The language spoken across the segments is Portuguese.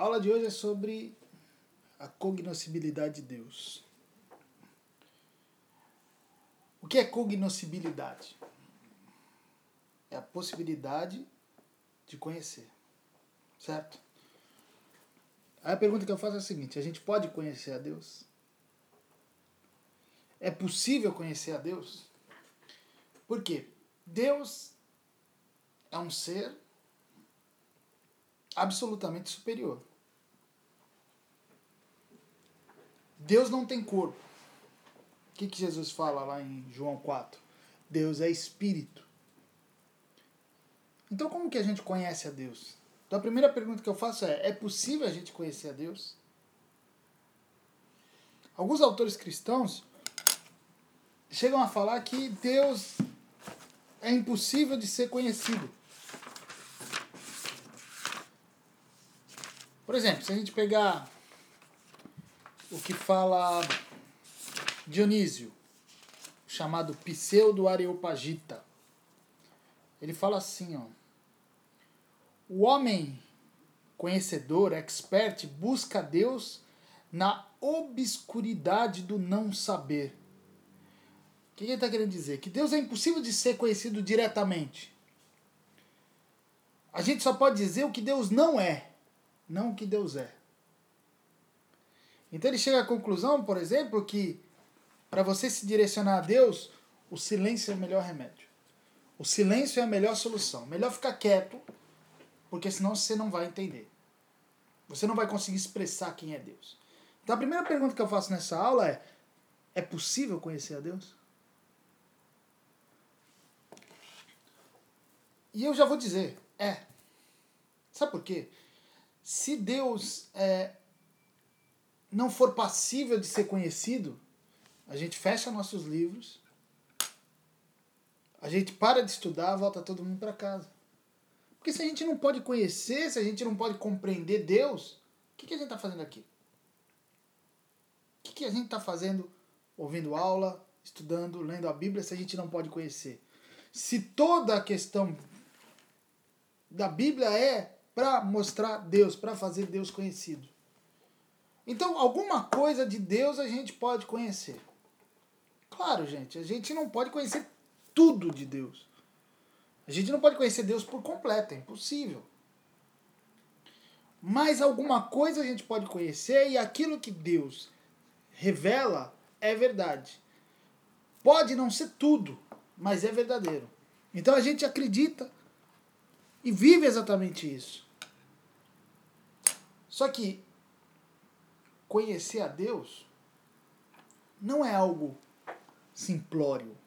A aula de hoje é sobre a cognoscibilidade de Deus. O que é cognoscibilidade? É a possibilidade de conhecer. Certo? Aí a pergunta que eu faço é a seguinte: a gente pode conhecer a Deus? É possível conhecer a Deus? Por quê? Deus é um ser absolutamente superior. Deus não tem corpo. O que, que Jesus fala lá em João 4? Deus é espírito. Então, como que a gente conhece a Deus? Então, a primeira pergunta que eu faço é: é possível a gente conhecer a Deus? Alguns autores cristãos chegam a falar que Deus é impossível de ser conhecido. Por exemplo, se a gente pegar o que fala Dionísio, chamado Pseudo-Areopagita, ele fala assim, ó. O homem conhecedor, expert, busca Deus na obscuridade do não saber. O que ele está querendo dizer? Que Deus é impossível de ser conhecido diretamente. A gente só pode dizer o que Deus não é, não o que Deus é. Então ele chega à conclusão, por exemplo, que para você se direcionar a Deus, o silêncio é o melhor remédio. O silêncio é a melhor solução. Melhor ficar quieto porque senão você não vai entender. Você não vai conseguir expressar quem é Deus. Então a primeira pergunta que eu faço nessa aula é: é possível conhecer a Deus? E eu já vou dizer, é. Sabe por quê? Se Deus é, não for passível de ser conhecido, a gente fecha nossos livros, a gente para de estudar, volta todo mundo para casa. Porque se a gente não pode conhecer, se a gente não pode compreender Deus, o que, que a gente está fazendo aqui? O que, que a gente está fazendo ouvindo aula, estudando, lendo a Bíblia, se a gente não pode conhecer? Se toda a questão da Bíblia é para mostrar Deus, para fazer Deus conhecido. Então, alguma coisa de Deus a gente pode conhecer. Claro, gente, a gente não pode conhecer tudo de Deus. A gente não pode conhecer Deus por completo, é impossível. Mas alguma coisa a gente pode conhecer e aquilo que Deus revela é verdade. Pode não ser tudo, mas é verdadeiro. Então a gente acredita e vive exatamente isso. Só que conhecer a Deus não é algo simplório.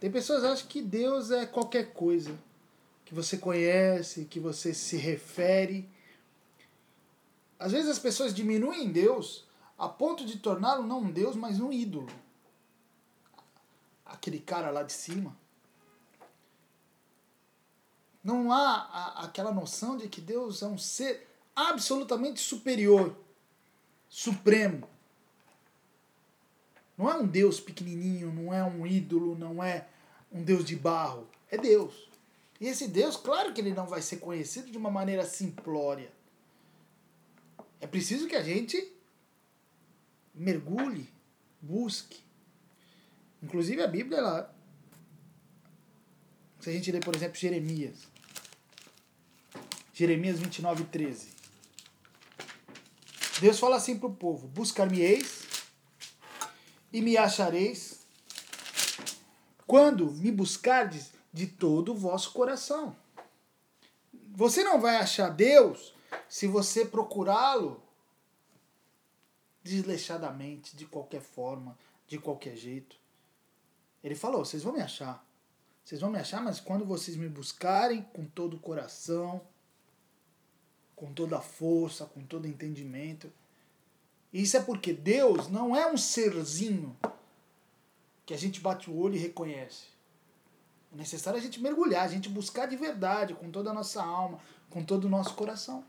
Tem pessoas que acham que Deus é qualquer coisa que você conhece, que você se refere. Às vezes as pessoas diminuem Deus a ponto de torná-lo não um Deus, mas um ídolo. Aquele cara lá de cima. Não há aquela noção de que Deus é um ser absolutamente superior, supremo. Não é um Deus pequenininho, não é um ídolo, não é um Deus de barro. É Deus. E esse Deus, claro que ele não vai ser conhecido de uma maneira simplória. É preciso que a gente mergulhe, busque. Inclusive a Bíblia, ela, se a gente ler, por exemplo, Jeremias. Jeremias 29, 13. Deus fala assim para o povo: Buscar-me-eis e me achareis quando me buscardes de todo o vosso coração. Você não vai achar Deus se você procurá-lo desleixadamente, de qualquer forma, de qualquer jeito. Ele falou: vocês vão me achar. Vocês vão me achar, mas quando vocês me buscarem com todo o coração, com toda a força, com todo o entendimento. Isso é porque Deus não é um serzinho que a gente bate o olho e reconhece. O necessário é a gente mergulhar, a gente buscar de verdade, com toda a nossa alma, com todo o nosso coração.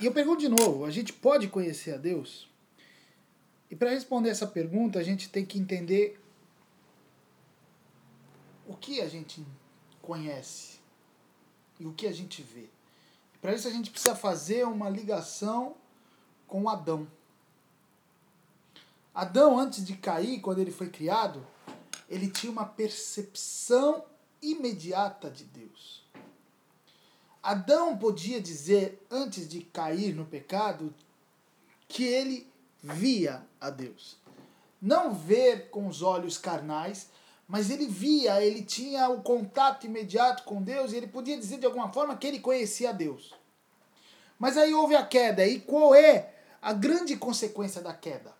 E eu pergunto de novo: a gente pode conhecer a Deus? E para responder essa pergunta, a gente tem que entender o que a gente conhece e o que a gente vê. Para isso a gente precisa fazer uma ligação com Adão. Adão, antes de cair, quando ele foi criado, ele tinha uma percepção imediata de Deus. Adão podia dizer, antes de cair no pecado, que ele via a Deus. Não ver com os olhos carnais, mas ele via, ele tinha o contato imediato com Deus e ele podia dizer de alguma forma que ele conhecia Deus. Mas aí houve a queda, e qual é a grande consequência da queda,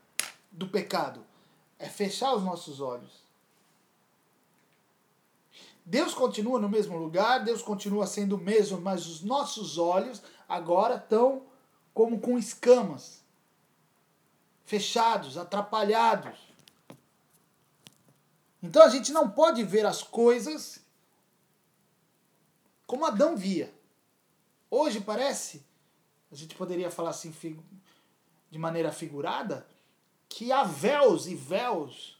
do pecado? É fechar os nossos olhos. Deus continua no mesmo lugar, Deus continua sendo o mesmo, mas os nossos olhos agora estão como com escamas, fechados, atrapalhados. Então a gente não pode ver as coisas como Adão via. Hoje parece, a gente poderia falar assim de maneira figurada, que há véus e véus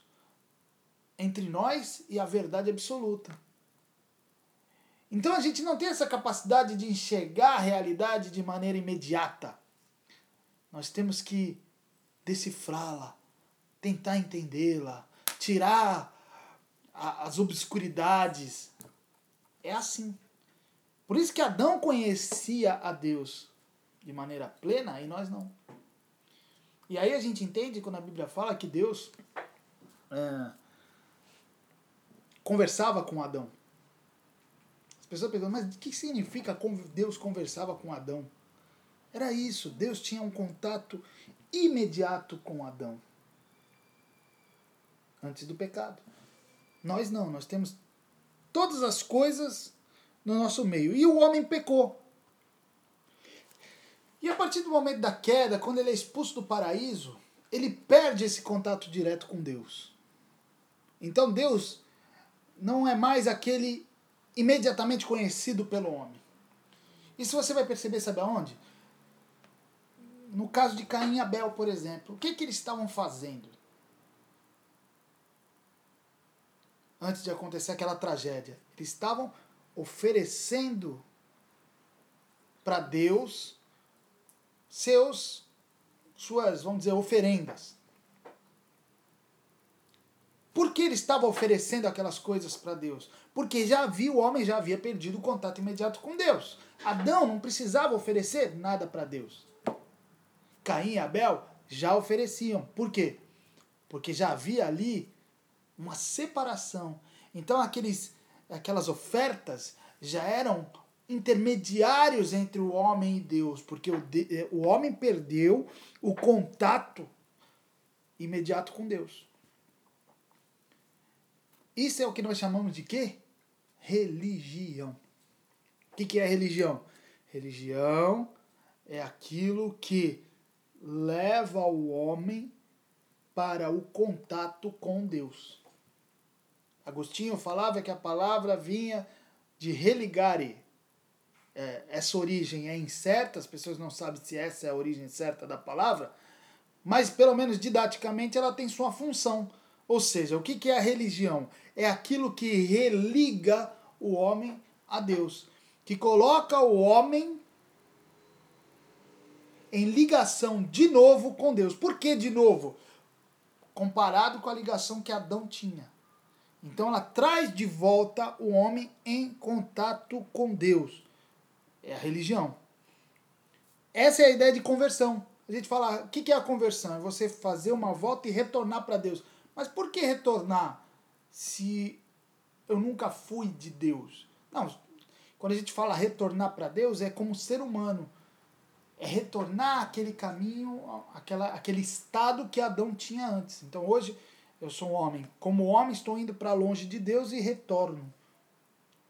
entre nós e a verdade absoluta. Então a gente não tem essa capacidade de enxergar a realidade de maneira imediata. Nós temos que decifrá-la, tentar entendê-la, tirar a, as obscuridades. É assim. Por isso que Adão conhecia a Deus de maneira plena e nós não. E aí a gente entende quando a Bíblia fala que Deus é, conversava com Adão pessoas perguntam, mas o que significa Deus conversava com Adão? Era isso, Deus tinha um contato imediato com Adão. Antes do pecado. Nós não, nós temos todas as coisas no nosso meio. E o homem pecou. E a partir do momento da queda, quando ele é expulso do paraíso, ele perde esse contato direto com Deus. Então Deus não é mais aquele imediatamente conhecido pelo homem. Isso você vai perceber, sabe aonde? No caso de Caim e Abel, por exemplo. O que, que eles estavam fazendo? Antes de acontecer aquela tragédia. Eles estavam oferecendo para Deus seus suas, vamos dizer, oferendas. Por que ele estava oferecendo aquelas coisas para Deus? Porque já havia, o homem já havia perdido o contato imediato com Deus. Adão não precisava oferecer nada para Deus. Caim e Abel já ofereciam. Por quê? Porque já havia ali uma separação. Então aqueles, aquelas ofertas já eram intermediários entre o homem e Deus, porque o, de, o homem perdeu o contato imediato com Deus. Isso é o que nós chamamos de quê? Religião. O que, que é religião? Religião é aquilo que leva o homem para o contato com Deus. Agostinho falava que a palavra vinha de religare. É, essa origem é incerta, as pessoas não sabem se essa é a origem certa da palavra, mas pelo menos didaticamente ela tem sua função. Ou seja, o que é a religião? É aquilo que religa o homem a Deus, que coloca o homem em ligação de novo com Deus. Por que de novo? Comparado com a ligação que Adão tinha. Então ela traz de volta o homem em contato com Deus. É a religião. Essa é a ideia de conversão. A gente fala, o que é a conversão? É você fazer uma volta e retornar para Deus. Mas por que retornar se eu nunca fui de Deus? Não, quando a gente fala retornar para Deus, é como ser humano. É retornar aquele caminho, aquela, aquele estado que Adão tinha antes. Então hoje eu sou um homem. Como homem, estou indo para longe de Deus e retorno.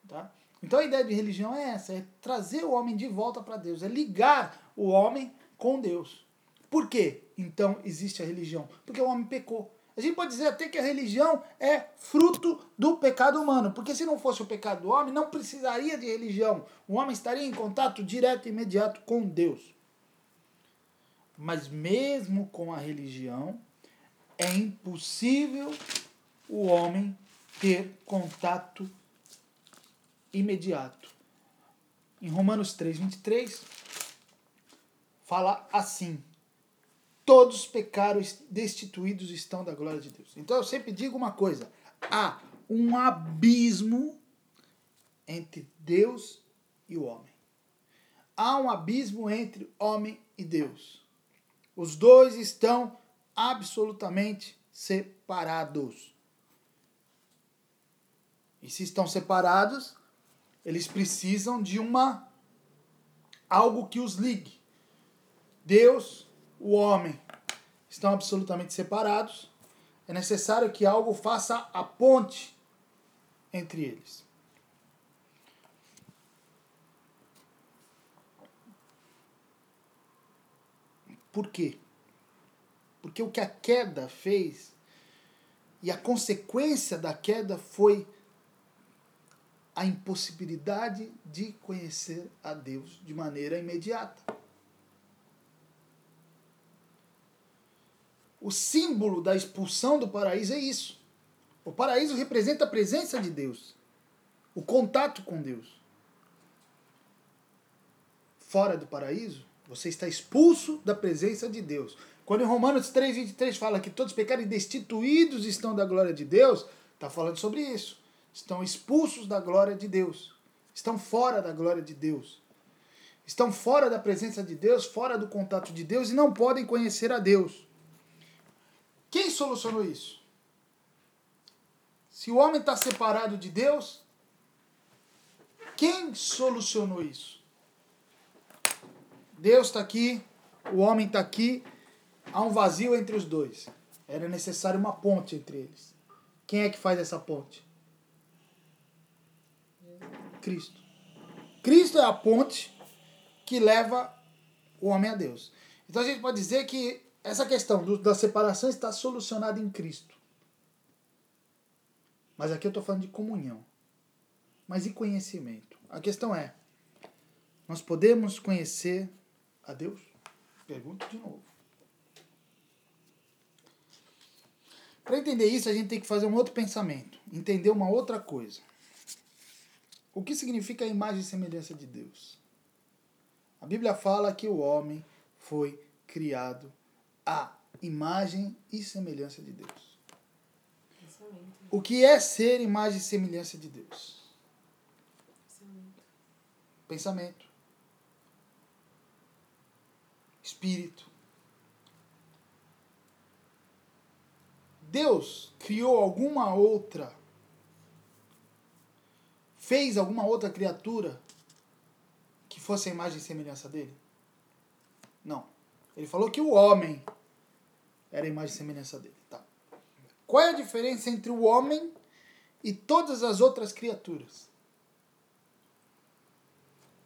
Tá? Então a ideia de religião é essa: é trazer o homem de volta para Deus, é ligar o homem com Deus. Por quê? Então existe a religião? Porque o homem pecou. A gente pode dizer até que a religião é fruto do pecado humano, porque se não fosse o pecado do homem, não precisaria de religião. O homem estaria em contato direto e imediato com Deus. Mas mesmo com a religião, é impossível o homem ter contato imediato. Em Romanos 3, 23, fala assim: Todos pecaram destituídos estão da glória de Deus. Então eu sempre digo uma coisa: há um abismo entre Deus e o homem. Há um abismo entre homem e Deus. Os dois estão absolutamente separados. E se estão separados, eles precisam de uma algo que os ligue. Deus, o homem, estão absolutamente separados. É necessário que algo faça a ponte entre eles. Por quê? Porque o que a queda fez e a consequência da queda foi a impossibilidade de conhecer a Deus de maneira imediata. O símbolo da expulsão do paraíso é isso. O paraíso representa a presença de Deus, o contato com Deus. Fora do paraíso, você está expulso da presença de Deus. Quando em Romanos 3, 23 fala que todos pecaram e destituídos estão da glória de Deus, está falando sobre isso estão expulsos da glória de Deus, estão fora da glória de Deus, estão fora da presença de Deus, fora do contato de Deus e não podem conhecer a Deus. Quem solucionou isso? Se o homem está separado de Deus, quem solucionou isso? Deus está aqui, o homem está aqui, há um vazio entre os dois. Era necessário uma ponte entre eles. Quem é que faz essa ponte? Cristo. Cristo é a ponte que leva o homem a Deus. Então a gente pode dizer que essa questão do, da separação está solucionada em Cristo. Mas aqui eu estou falando de comunhão. Mas e conhecimento? A questão é: nós podemos conhecer a Deus? Pergunto de novo. Para entender isso, a gente tem que fazer um outro pensamento, entender uma outra coisa. O que significa a imagem e semelhança de Deus? A Bíblia fala que o homem foi criado à imagem e semelhança de Deus. O que é ser imagem e semelhança de Deus? Pensamento. Pensamento. Espírito. Deus criou alguma outra fez alguma outra criatura que fosse a imagem e semelhança dele? Não. Ele falou que o homem era a imagem e semelhança dele. Tá. Qual é a diferença entre o homem e todas as outras criaturas?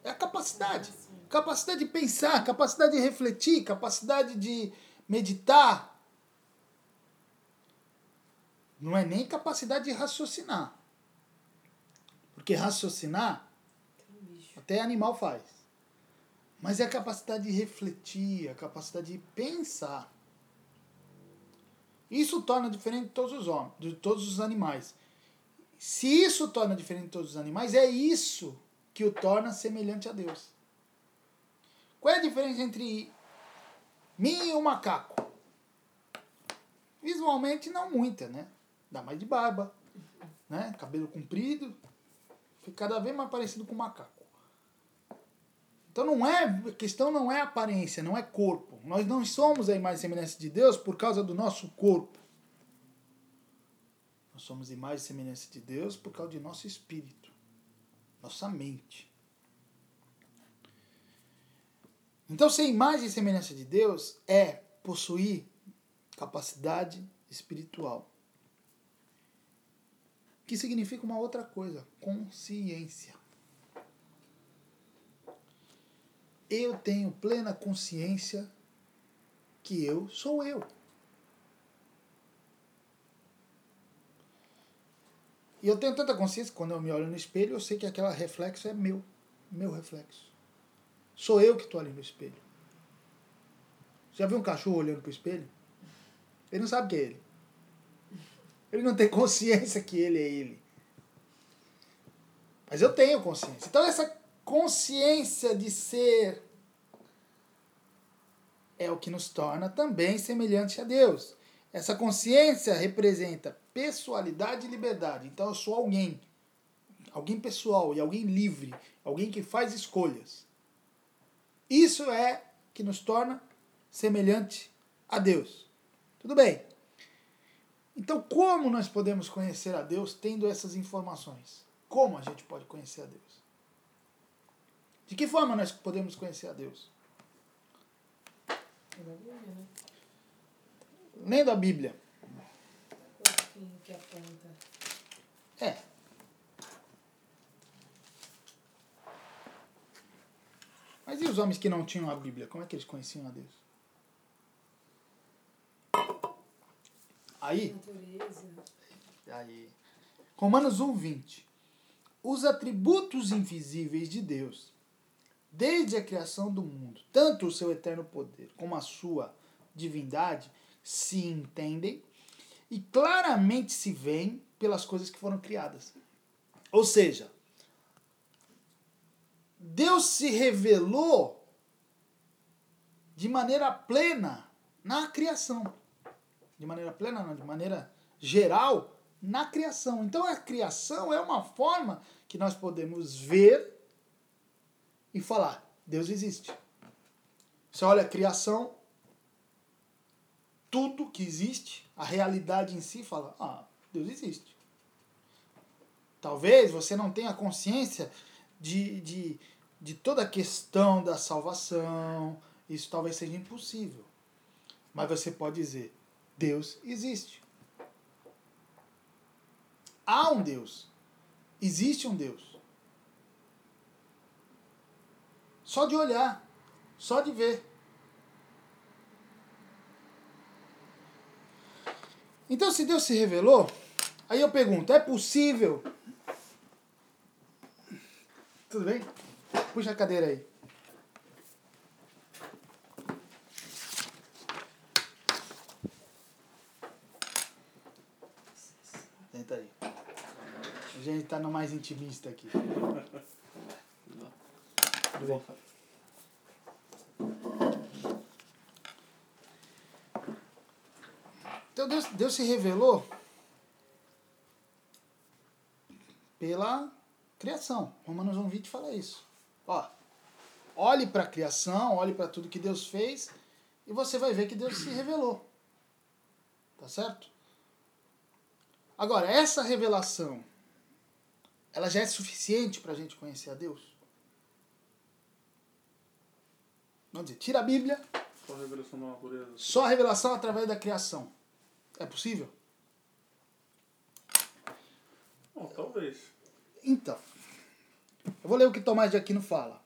É a capacidade. Capacidade de pensar, capacidade de refletir, capacidade de meditar. Não é nem capacidade de raciocinar. Porque raciocinar, até animal faz. Mas é a capacidade de refletir, a capacidade de pensar. Isso torna diferente de todos os homens, de todos os animais. Se isso torna diferente de todos os animais, é isso que o torna semelhante a Deus. Qual é a diferença entre mim e o macaco? Visualmente não muita, né? Dá mais de barba, né? Cabelo comprido, Fica cada vez mais parecido com macaco. Então não é, a questão não é aparência, não é corpo. Nós não somos a imagem e semelhança de Deus por causa do nosso corpo. Nós somos imagem e semelhança de Deus por causa de nosso espírito, nossa mente. Então, ser imagem e semelhança de Deus é possuir capacidade espiritual que significa uma outra coisa: consciência. Eu tenho plena consciência que eu sou eu. E eu tenho tanta consciência que quando eu me olho no espelho, eu sei que aquele reflexo é meu, meu reflexo. Sou eu que estou ali no espelho. Já viu um cachorro olhando para o espelho? Ele não sabe que é ele. Ele não tem consciência que ele é ele. Mas eu tenho consciência. Então, essa consciência de ser é o que nos torna também semelhante a Deus. Essa consciência representa pessoalidade e liberdade. Então, eu sou alguém. Alguém pessoal e alguém livre. Alguém que faz escolhas. Isso é que nos torna semelhante a Deus. Tudo bem. Então, como nós podemos conhecer a Deus tendo essas informações? Como a gente pode conhecer a Deus? De que forma nós podemos conhecer a Deus? Lendo a Bíblia. É. Mas e os homens que não tinham a Bíblia? Como é que eles conheciam a Deus? Aí, Natureza. Aí. Romanos 1, 20. Os atributos invisíveis de Deus, desde a criação do mundo, tanto o seu eterno poder como a sua divindade, se entendem e claramente se veem pelas coisas que foram criadas. Ou seja, Deus se revelou de maneira plena na criação de maneira plena, não, de maneira geral, na criação. Então a criação é uma forma que nós podemos ver e falar: Deus existe. Você olha a criação, tudo que existe, a realidade em si, fala: Ah, Deus existe. Talvez você não tenha consciência de, de, de toda a questão da salvação, isso talvez seja impossível. Mas você pode dizer: Deus existe. Há um Deus. Existe um Deus. Só de olhar, só de ver. Então, se Deus se revelou, aí eu pergunto: é possível? Tudo bem? Puxa a cadeira aí. Senta aí. A gente tá no mais intimista aqui. Tudo bem? Então Deus, Deus se revelou pela criação. Romanos 1,20 fala isso. Ó, olhe para a criação, olhe para tudo que Deus fez e você vai ver que Deus se revelou. Tá certo? Agora, essa revelação, ela já é suficiente para a gente conhecer a Deus? Vamos dizer, tira a Bíblia, Só a revelação da natureza. só a revelação através da criação. É possível? Bom, talvez. Então, eu vou ler o que Tomás de Aquino fala.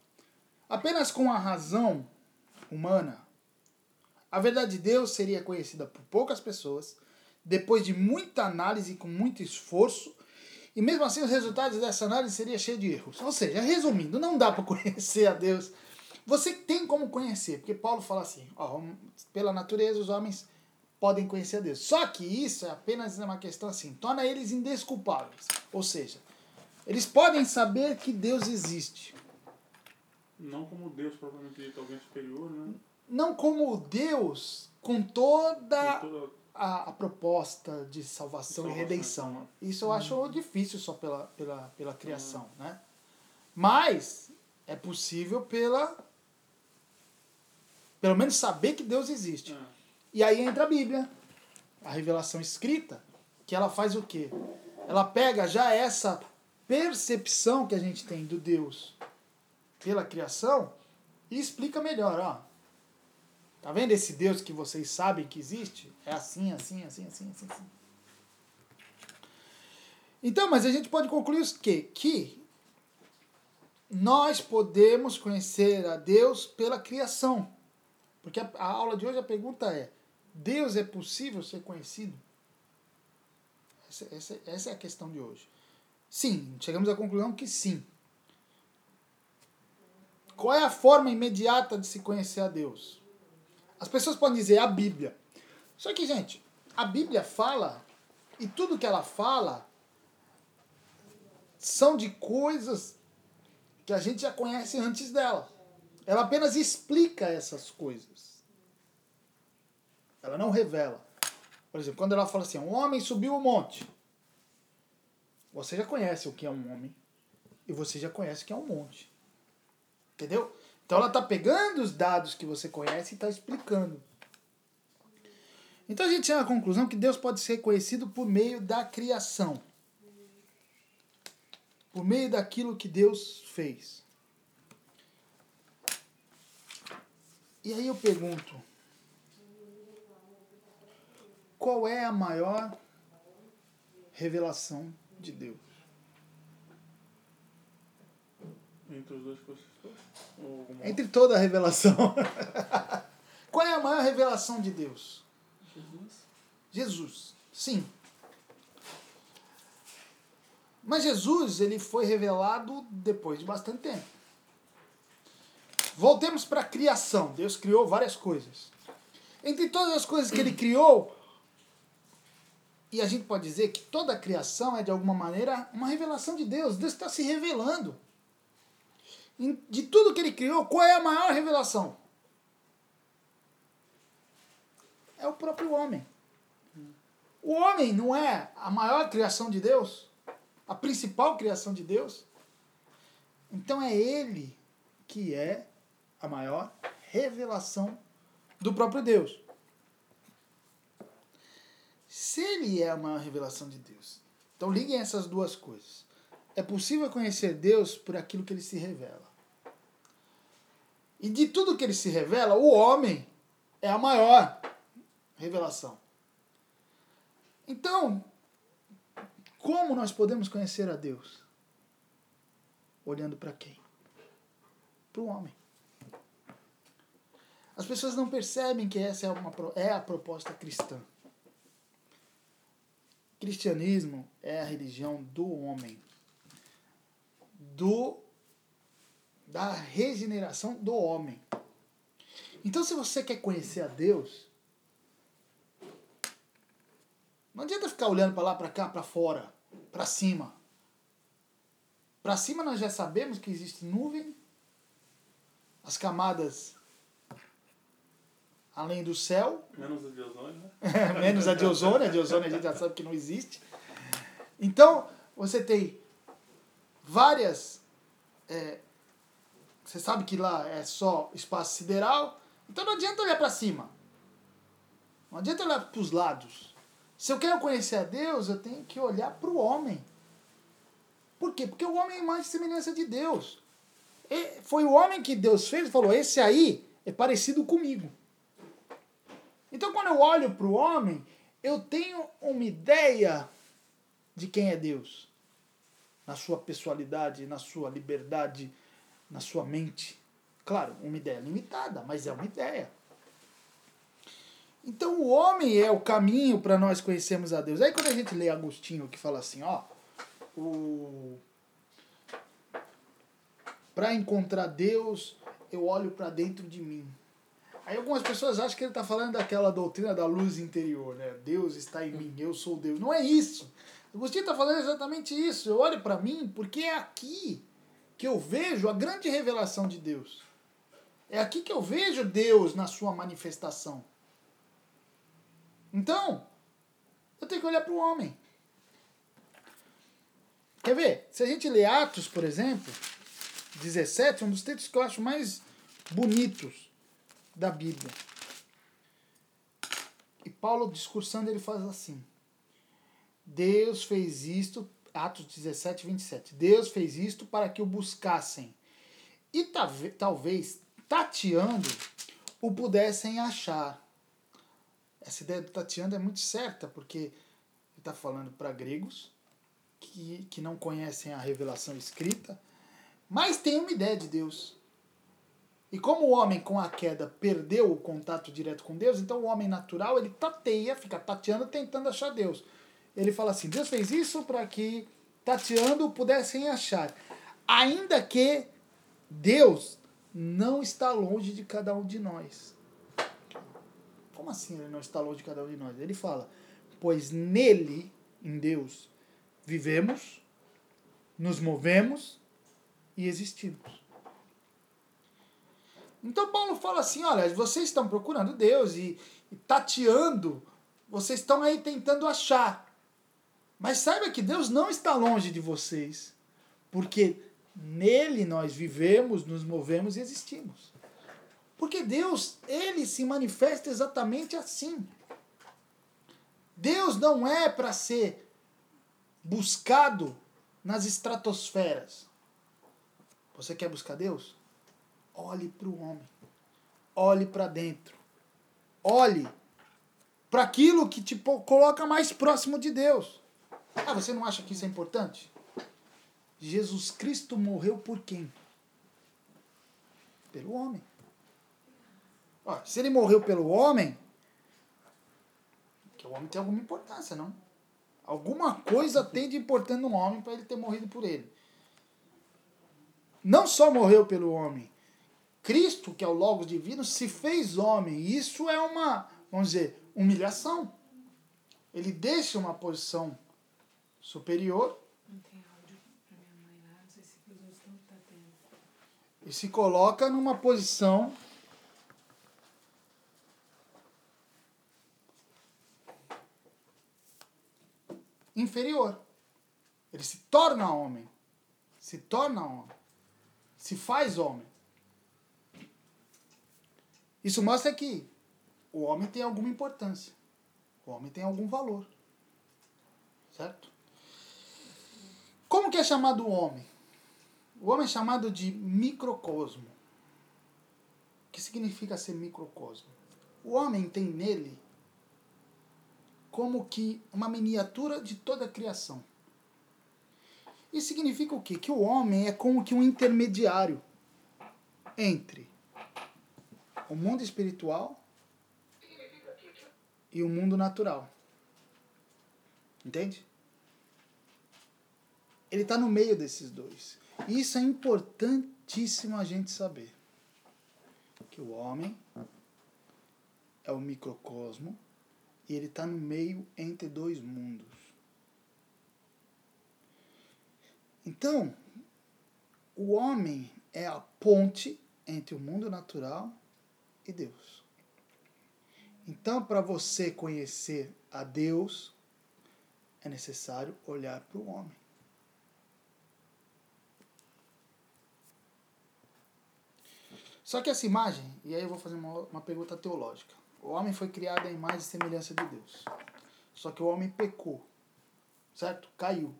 Apenas com a razão humana, a verdade de Deus seria conhecida por poucas pessoas, depois de muita análise com muito esforço, e mesmo assim os resultados dessa análise seriam cheios de erros. Ou seja, resumindo, não dá para conhecer a Deus. Você tem como conhecer, porque Paulo fala assim, ó, pela natureza os homens podem conhecer a Deus. Só que isso é apenas uma questão assim, torna eles indesculpáveis. Ou seja, eles podem saber que Deus existe. Não como Deus propriamente dito, alguém superior, né? Não como Deus com toda Com toda- a, a proposta de salvação, Salvação, e redenção. então. Isso eu acho difícil só pela, pela, pela criação, né? Mas é possível pela pelo menos saber que Deus existe. É. E aí entra a Bíblia, a revelação escrita, que ela faz o quê? Ela pega já essa percepção que a gente tem do Deus pela criação e explica melhor, ó. Tá vendo esse Deus que vocês sabem que existe? É assim, assim, assim, assim, assim, assim. Então, mas a gente pode concluir o quê? Que nós podemos conhecer a Deus pela criação. Porque a, a aula de hoje a pergunta é: Deus é possível ser conhecido? Essa, essa, essa é a questão de hoje. Sim, chegamos à conclusão que sim. Qual é a forma imediata de se conhecer a Deus? As pessoas podem dizer a Bíblia. Só que, gente, a Bíblia fala E tudo que ela fala são de coisas que a gente já conhece antes dela. Ela apenas explica essas coisas. Ela não revela. Por exemplo, quando ela fala assim, um homem subiu o monte. Você já conhece o que é um homem. E você já conhece o que é um monte. Entendeu? Então ela está pegando os dados que você conhece e está explicando. Então a gente chega à conclusão que Deus pode ser conhecido por meio da criação. Por meio daquilo que Deus fez. E aí eu pergunto: qual é a maior revelação de Deus? Entre os dois Entre toda a revelação. qual é a maior revelação de Deus? Jesus? Jesus. Sim. Mas Jesus, ele foi revelado depois de bastante tempo. Voltemos para a criação. Deus criou várias coisas. Entre todas as coisas que ele criou, e a gente pode dizer que toda a criação é de alguma maneira uma revelação de Deus. Deus está se revelando. De tudo que ele criou, qual é a maior revelação? É o próprio homem. O homem não é a maior criação de Deus? A principal criação de Deus? Então é ele que é a maior revelação do próprio Deus. Se ele é a maior revelação de Deus, então liguem essas duas coisas. É possível conhecer Deus por aquilo que ele se revela. E de tudo que ele se revela, o homem é a maior revelação. Então, como nós podemos conhecer a Deus? Olhando para quem? Para o homem. As pessoas não percebem que essa é, uma, é a proposta cristã. Cristianismo é a religião do homem, do da regeneração do homem. Então, se você quer conhecer a Deus, não adianta ficar olhando para lá, para cá, para fora, para cima. Para cima nós já sabemos que existe nuvem, as camadas além do céu, Menos a de ozônio, né? menos a de ozônio, a de ozônio a gente já sabe que não existe. Então, você tem várias. é, você sabe que lá é só espaço sideral, então não adianta olhar para cima. Não adianta olhar para os lados. Se eu quero conhecer a Deus, eu tenho que olhar para o homem. Por quê? Porque o homem é e semelhança de Deus. E foi o homem que Deus fez e falou: esse aí é parecido comigo. Então, quando eu olho para o homem, eu tenho uma ideia de quem é Deus. Na sua pessoalidade, na sua liberdade, na sua mente. Claro, uma ideia limitada, mas é uma ideia. Então, o homem é o caminho para nós conhecermos a Deus. Aí, quando a gente lê Agostinho, que fala assim, ó, o... para encontrar Deus, eu olho para dentro de mim. Aí algumas pessoas acham que ele está falando daquela doutrina da luz interior, né? Deus está em mim, eu sou Deus. Não é isso. Agostinho está falando exatamente isso. Eu olho para mim porque é aqui que eu vejo a grande revelação de Deus. É aqui que eu vejo Deus na sua manifestação. Então, eu tenho que olhar para o homem. Quer ver? Se a gente lê Atos, por exemplo, 17, um dos textos que eu acho mais bonitos da Bíblia. E Paulo, discursando, ele faz assim: Deus fez isto, Atos 17, 27. Deus fez isto para que o buscassem. E talve- talvez, tateando, o pudessem achar. Essa ideia do tateando é muito certa, porque ele está falando para gregos que, que não conhecem a revelação escrita, mas têm uma ideia de Deus. E como o homem com a queda perdeu o contato direto com Deus, então o homem natural ele tateia, fica tateando, tentando achar Deus. Ele fala assim: Deus fez isso para que tateando pudessem achar. Ainda que Deus não está longe de cada um de nós. Como assim ele não está longe de cada um de nós? Ele fala: Pois nele em Deus, vivemos, nos movemos e existimos. Então Paulo fala assim: olha, vocês estão procurando Deus e, e tateando, vocês estão aí tentando achar. Mas saiba que Deus não está longe de vocês, porque nele nós vivemos, nos movemos e existimos. Porque Deus, ele se manifesta exatamente assim. Deus não é para ser buscado nas estratosferas. Você quer buscar Deus? Olhe para o homem. Olhe para dentro. Olhe para aquilo que te coloca mais próximo de Deus. Ah, você não acha que isso é importante? Jesus Cristo morreu por quem? Pelo homem. Ó, se ele morreu pelo homem, que o homem tem alguma importância, não? Alguma coisa tem de importante no homem para ele ter morrido por ele. Não só morreu pelo homem, Cristo, que é o Logos divino, se fez homem. Isso é uma, vamos dizer, humilhação. Ele deixa uma posição superior Não tem áudio pra minha mãe lá, não sei se os outros estão tendo. e se coloca numa posição inferior. Ele se torna homem. Se torna homem. Se faz homem. Isso mostra que o homem tem alguma importância. O homem tem algum valor. Certo? Como que é chamado o homem? O homem é chamado de microcosmo. O que significa ser microcosmo? O homem tem nele como que uma miniatura de toda a criação. Isso significa o quê? Que o homem é como que um intermediário entre o mundo espiritual e o mundo natural. Entende? Ele está no meio desses dois. Isso é importantíssimo a gente saber. Que o homem é o microcosmo e ele está no meio entre dois mundos. Então, o homem é a ponte entre o mundo natural e Deus. Então, para você conhecer a Deus, é necessário olhar para o homem. Só que essa imagem, e aí eu vou fazer uma, uma pergunta teológica. O homem foi criado em imagem e semelhança de Deus. Só que o homem pecou. Certo? Caiu.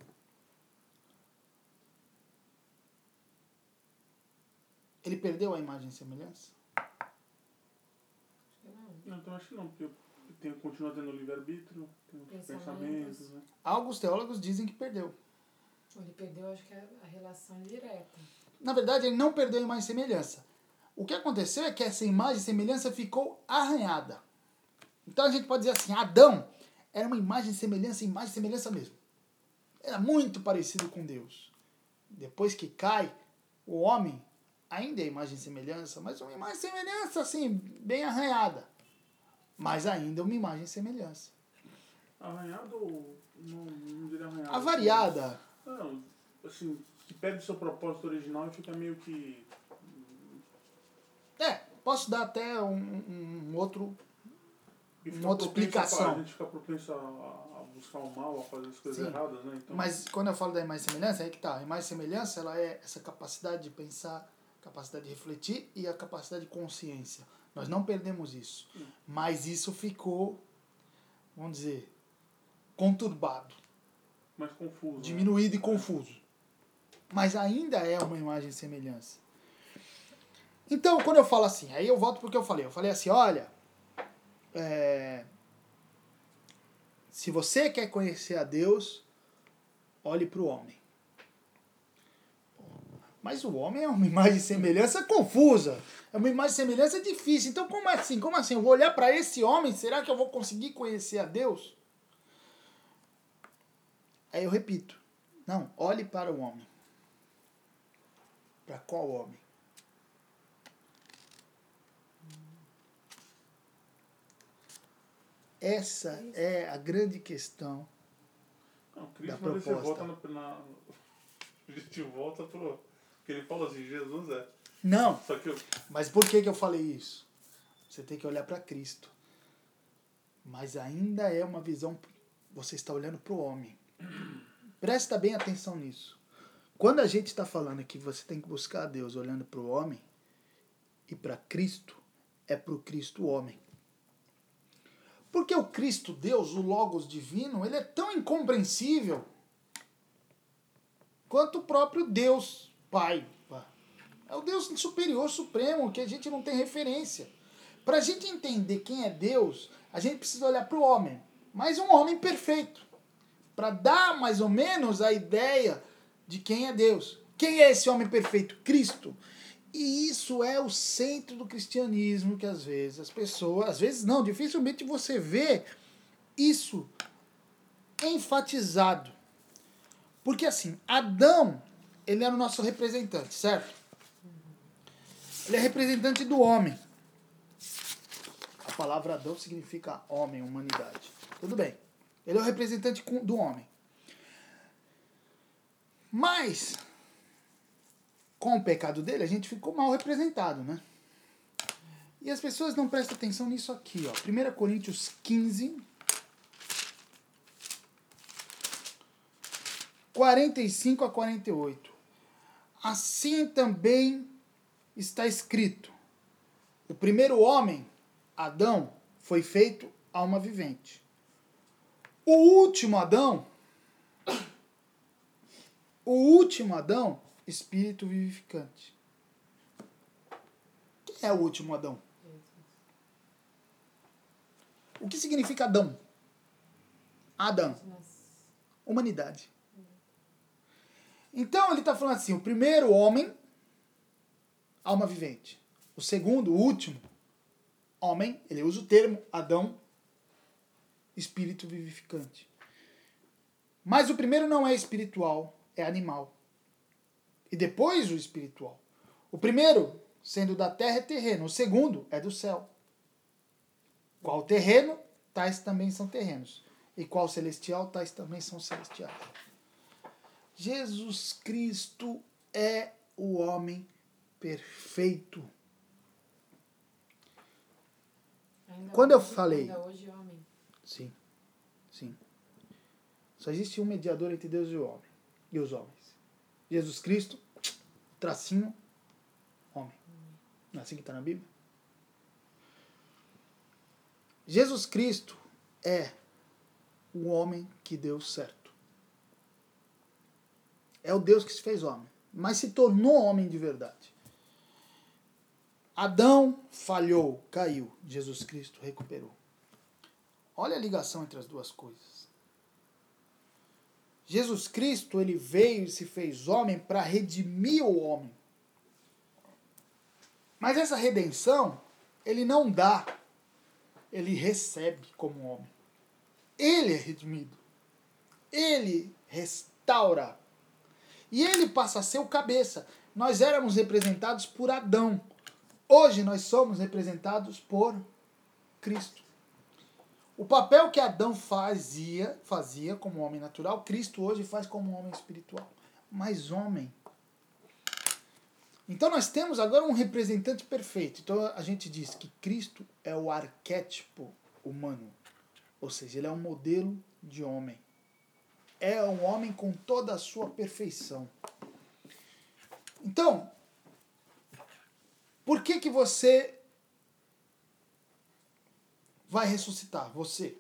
Ele perdeu a imagem e semelhança? Acho que não. Então acho que não, porque tem, continua tendo livre-arbítrio, tem os Pensamentos. pensamentos, né? Alguns teólogos dizem que perdeu. Ele perdeu, acho que a, a relação direta. Na verdade, ele não perdeu a imagem e semelhança. O que aconteceu é que essa imagem e semelhança ficou arranhada. Então a gente pode dizer assim, Adão era uma imagem e semelhança, imagem e semelhança mesmo. Era muito parecido com Deus. Depois que cai, o homem ainda é imagem e semelhança, mas uma imagem e semelhança assim, bem arranhada. Mas ainda uma imagem e semelhança. Arranhado ou não, não diria arranhado. Avariada, Não, assim, que perde seu propósito original e fica meio que. Posso dar até um, um- um outro Uma outra explicação. A, a gente fica propenso a, a buscar o mal, a fazer as coisas Sim. erradas, né? Então, Mas quando eu falo da imagem e semelhança, é que tá. A imagem e semelhança ela é essa capacidade de pensar, capacidade de refletir e a capacidade de consciência. Nós não perdemos isso. Mas isso ficou, vamos dizer, conturbado, mais confuso. né? diminuído e confuso. Mas ainda é uma imagem e semelhança. Então, quando eu falo assim, aí eu volto porque eu falei. Eu falei assim, olha, é, se você quer conhecer a Deus, olhe para o homem. Mas o homem é uma imagem e semelhança confusa. É uma imagem e semelhança difícil. Então, como assim? Como assim? Eu vou olhar para esse homem, será que eu vou conseguir conhecer a Deus? Aí eu repito. Não, olhe para o homem. Para qual homem? Essa é a grande questão Não, Cristo, da mas você proposta. volta na, na. A gente volta pro. Que ele fala assim, Jesus é. Não, Só que eu. mas por que, que eu falei isso? Você tem que olhar para Cristo. Mas ainda é uma visão. Você está olhando para o homem. Presta bem atenção nisso. Quando a gente está falando que você tem que buscar a Deus olhando para o homem e para Cristo, é para o Cristo homem. Porque o Cristo Deus, o Logos divino, ele é tão incompreensível quanto o próprio Deus Pai. É o Deus superior, supremo, que a gente não tem referência. Para a gente entender quem é Deus, a gente precisa olhar para o homem, mas um homem perfeito, para dar mais ou menos a ideia de quem é Deus. Quem é esse homem perfeito? Cristo. E isso é o centro do cristianismo que às vezes as pessoas, às vezes não, dificilmente você vê isso enfatizado. Porque assim, Adão, ele era o nosso representante, certo? Ele é representante do homem. A palavra Adão significa homem, humanidade. Tudo bem. Ele é o representante do homem. Mas, com o pecado dele, a gente ficou mal representado, né? E as pessoas não prestam atenção nisso aqui, ó. 1 Coríntios 15, 45 a 48. Assim também está escrito: o primeiro homem, Adão, foi feito alma vivente. O último Adão, o último Adão, espírito vivificante. Quem é o último Adão? O que significa Adão? Adão, humanidade. Então ele está falando assim: o primeiro homem, alma vivente. O segundo, o último, homem, ele usa o termo Adão, espírito vivificante. Mas o primeiro não é espiritual, é animal. E depois o espiritual. O primeiro, sendo da terra, é terreno. O segundo é do céu. Qual terreno, tais também são terrenos. E qual celestial, tais também são celestiais. Jesus Cristo é o homem perfeito. Ainda Quando eu hoje- falei- Ainda hoje, homem. Sim. Sim. Só existe um mediador entre Deus e o homem. E os homens. Jesus Cristo, tracinho, homem. Não é assim que está na Bíblia? Jesus Cristo é o homem que deu certo. É o Deus que se fez homem, mas se tornou homem de verdade. Adão falhou, caiu. Jesus Cristo recuperou. Olha a ligação entre as duas coisas. Jesus Cristo, ele veio e se fez homem para redimir o homem. Mas essa redenção, ele não dá, ele recebe como homem. Ele é redimido. Ele restaura. E ele passa a ser o cabeça. Nós éramos representados por Adão. Hoje nós somos representados por Cristo. O papel que Adão fazia, fazia como homem natural, Cristo hoje faz como homem espiritual. Mas homem. Então nós temos agora um representante perfeito. Então a gente diz que Cristo é o arquétipo humano. Ou seja, ele é um modelo de homem. É um homem com toda a sua perfeição. Então, por que que você vai ressuscitar? Você.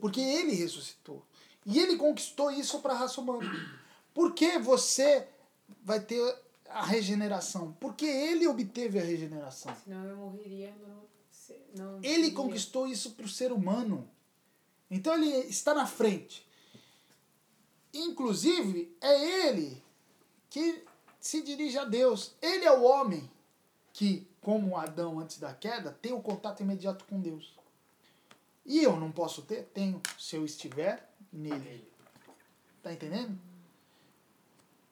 Porque ele ressuscitou. E ele conquistou isso para a raça humana. Por que você vai ter a regeneração? Porque ele obteve a regeneração. Senão eu morreria. Não, não Ele viveria. conquistou isso para o ser humano. Então ele está na frente. Inclusive, é ele que se dirige a Deus. Ele é o homem que, como Adão antes da queda, tem o contato imediato com Deus. E eu não posso ter? Tenho, se eu estiver nele. Tá entendendo?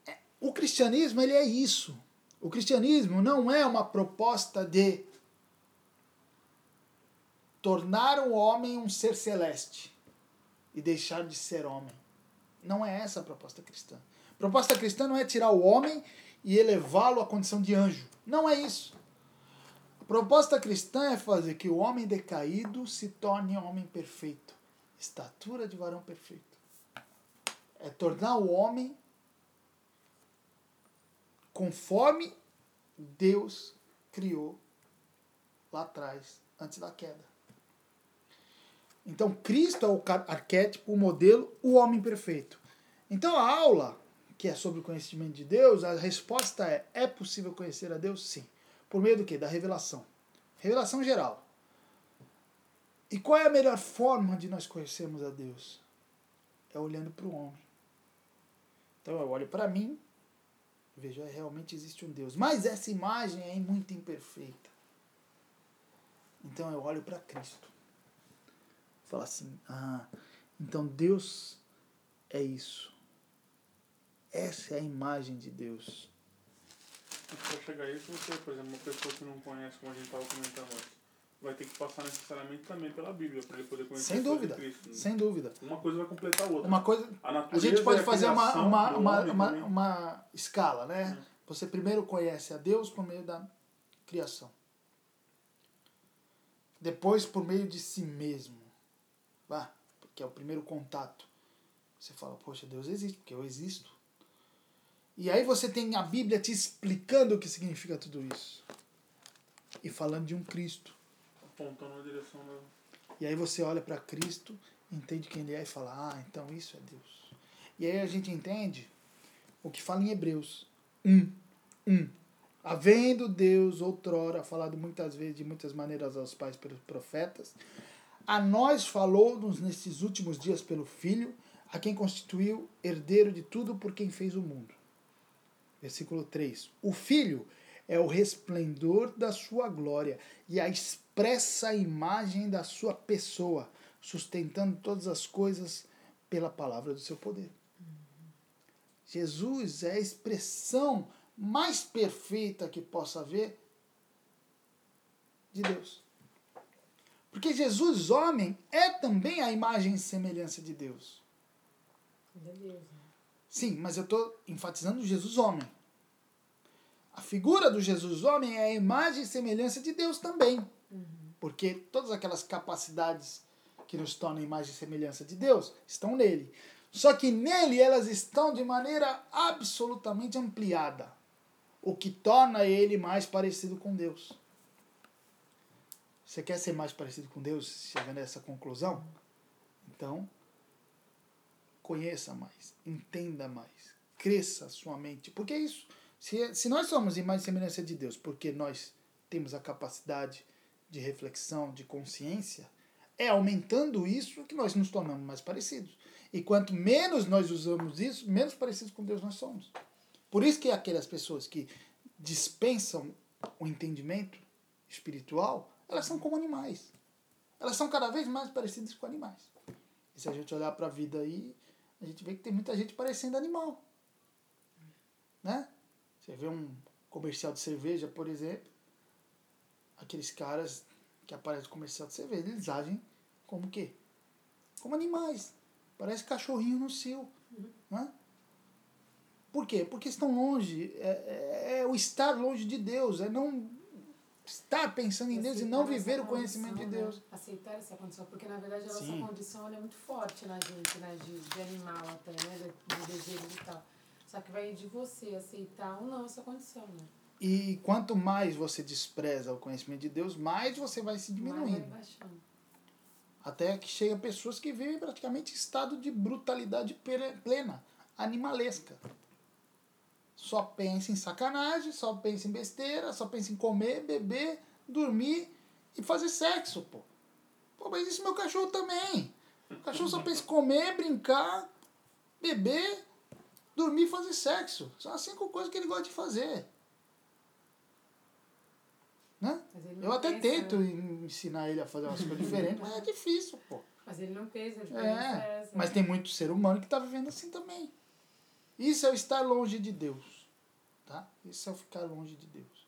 É, O cristianismo, ele é isso. O cristianismo não é uma proposta de tornar o homem um ser celeste. e deixar de ser homem. Não é essa a proposta cristã. A proposta cristã não é tirar o homem e elevá-lo à condição de anjo. Não é isso. Proposta cristã é fazer que o homem decaído se torne homem perfeito. Estatura de varão perfeito. É tornar o homem conforme Deus criou lá atrás, antes da queda. Então, Cristo é o arquétipo, o modelo, o homem perfeito. Então, a aula, que é sobre o conhecimento de Deus, a resposta é: é possível conhecer a Deus? Sim. Por meio do quê? Da revelação. Revelação geral. E qual é a melhor forma de nós conhecermos a Deus? É olhando para o homem. Então eu olho para mim, vejo, é, realmente existe um Deus. Mas essa imagem é muito imperfeita. Então eu olho para Cristo. Falo assim: ah, então Deus é isso. Essa é a imagem de Deus. Para chegar a isso, você, por exemplo, uma pessoa que não conhece, como a gente estava comentando antes, vai ter que passar necessariamente também pela Bíblia para ele poder conhecer Sem dúvida. Cristo. né? Sem dúvida. Uma coisa vai completar a outra. Uma coisa. A, A gente pode é a fazer uma, uma, uma, uma, uma escala, né? Você primeiro conhece a Deus por meio da criação. Depois por meio de si mesmo. Vá, porque é o primeiro contato. Você fala, poxa, Deus existe, porque eu existo. E aí você tem a Bíblia te explicando o que significa tudo isso. E falando de um Cristo. Apontando na direção da. E aí você olha para Cristo, entende quem ele é e fala: "Ah, então isso é Deus". E aí a gente entende o que fala em Hebreus 1, 1. Havendo Deus outrora falado muitas vezes de muitas maneiras aos pais pelos profetas, a nós falou-nos nesses últimos dias pelo Filho, a quem constituiu herdeiro de tudo por quem fez o mundo. Versículo 3. O Filho é o resplendor da sua glória e a expressa imagem da sua pessoa, sustentando todas as coisas pela palavra do seu poder. Jesus é a expressão mais perfeita que possa haver de Deus. Porque Jesus, homem, é também a imagem e semelhança de Deus. Sim, mas eu estou enfatizando Jesus homem. A figura do Jesus homem é a imagem e semelhança de Deus também. Porque todas aquelas capacidades que nos tornam imagem e semelhança de Deus estão nele. Só que nele elas estão de maneira absolutamente ampliada. O que torna ele mais parecido com Deus. Você quer ser mais parecido com Deus, chegando a essa conclusão? Então, conheça mais, entenda mais, cresça sua mente. Porque é isso. Se, se nós somos imagem e semelhança de Deus, porque nós temos a capacidade de reflexão, de consciência, é aumentando isso que nós nos tornamos mais parecidos. E quanto menos nós usamos isso, menos parecidos com Deus nós somos. Por isso que aquelas pessoas que dispensam o entendimento espiritual, elas são como animais. Elas são cada vez mais parecidas com animais. E se a gente olhar para a vida aí, a gente vê que tem muita gente parecendo animal. Né? Você vê um comercial de cerveja, por exemplo, aqueles caras que aparecem no comercial de cerveja, eles agem como quê? Como animais. Parece cachorrinho no cio. Né? Por quê? Porque estão longe. É, é, é o estar longe de Deus. É não estar pensando em Deus e não Aceitar viver o conhecimento de Deus. Né? Aceitar essa condição, porque na verdade a nossa Sim. condição ela é muito forte na gente, né? De, de animal até, né? De, de desejo e tal. Só que vai de você aceitar ou não essa condição, né? E quanto mais você despreza o conhecimento de Deus, mais você vai se vai diminuindo. baixando. Até que chega pessoas que vivem praticamente em estado de brutalidade plena, animalesca. Só pensa em sacanagem, só pensa em besteira, só pensa em comer, beber, dormir e fazer sexo, pô. Pô, mas isso meu cachorro também. O cachorro só pensa em comer, brincar, beber, dormir e fazer sexo. São as cinco coisas que ele gosta de fazer. Né? Ele Eu até pensa, tento né? ensinar ele a fazer umas coisas diferentes, mas é difícil, pô. Mas ele não pensa, diferença é É, mas tem muito ser humano que está vivendo assim também. Isso é o estar longe de Deus. Tá? Isso é ficar longe de Deus.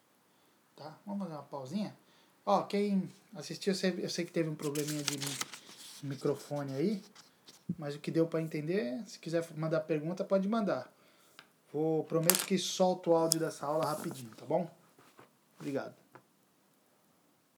Tá? Vamos fazer uma pausinha? Ó, quem assistiu, eu sei, que teve um probleminha de mi- microfone aí. mas o que deu para entender, se quiser mandar pergunta, pode mandar. Vou, prometo que solto o áudio dessa aula rapidinho, tá bom? Obrigado.